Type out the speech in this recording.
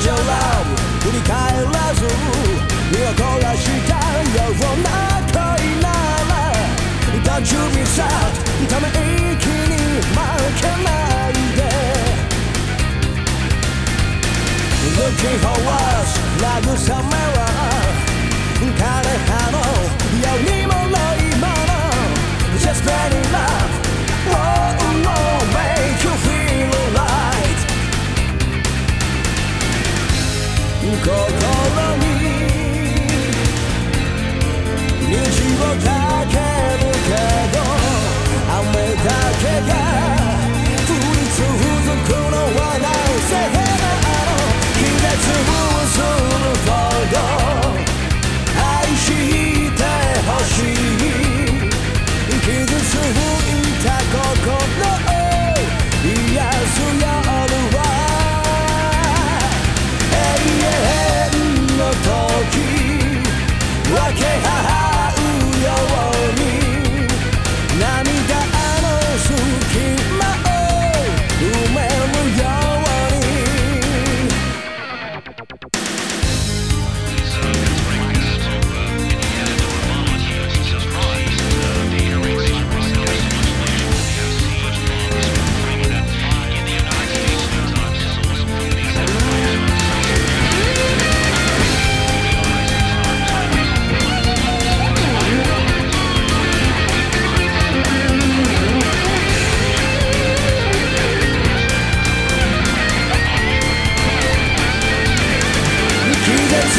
振り返らず見をらしたような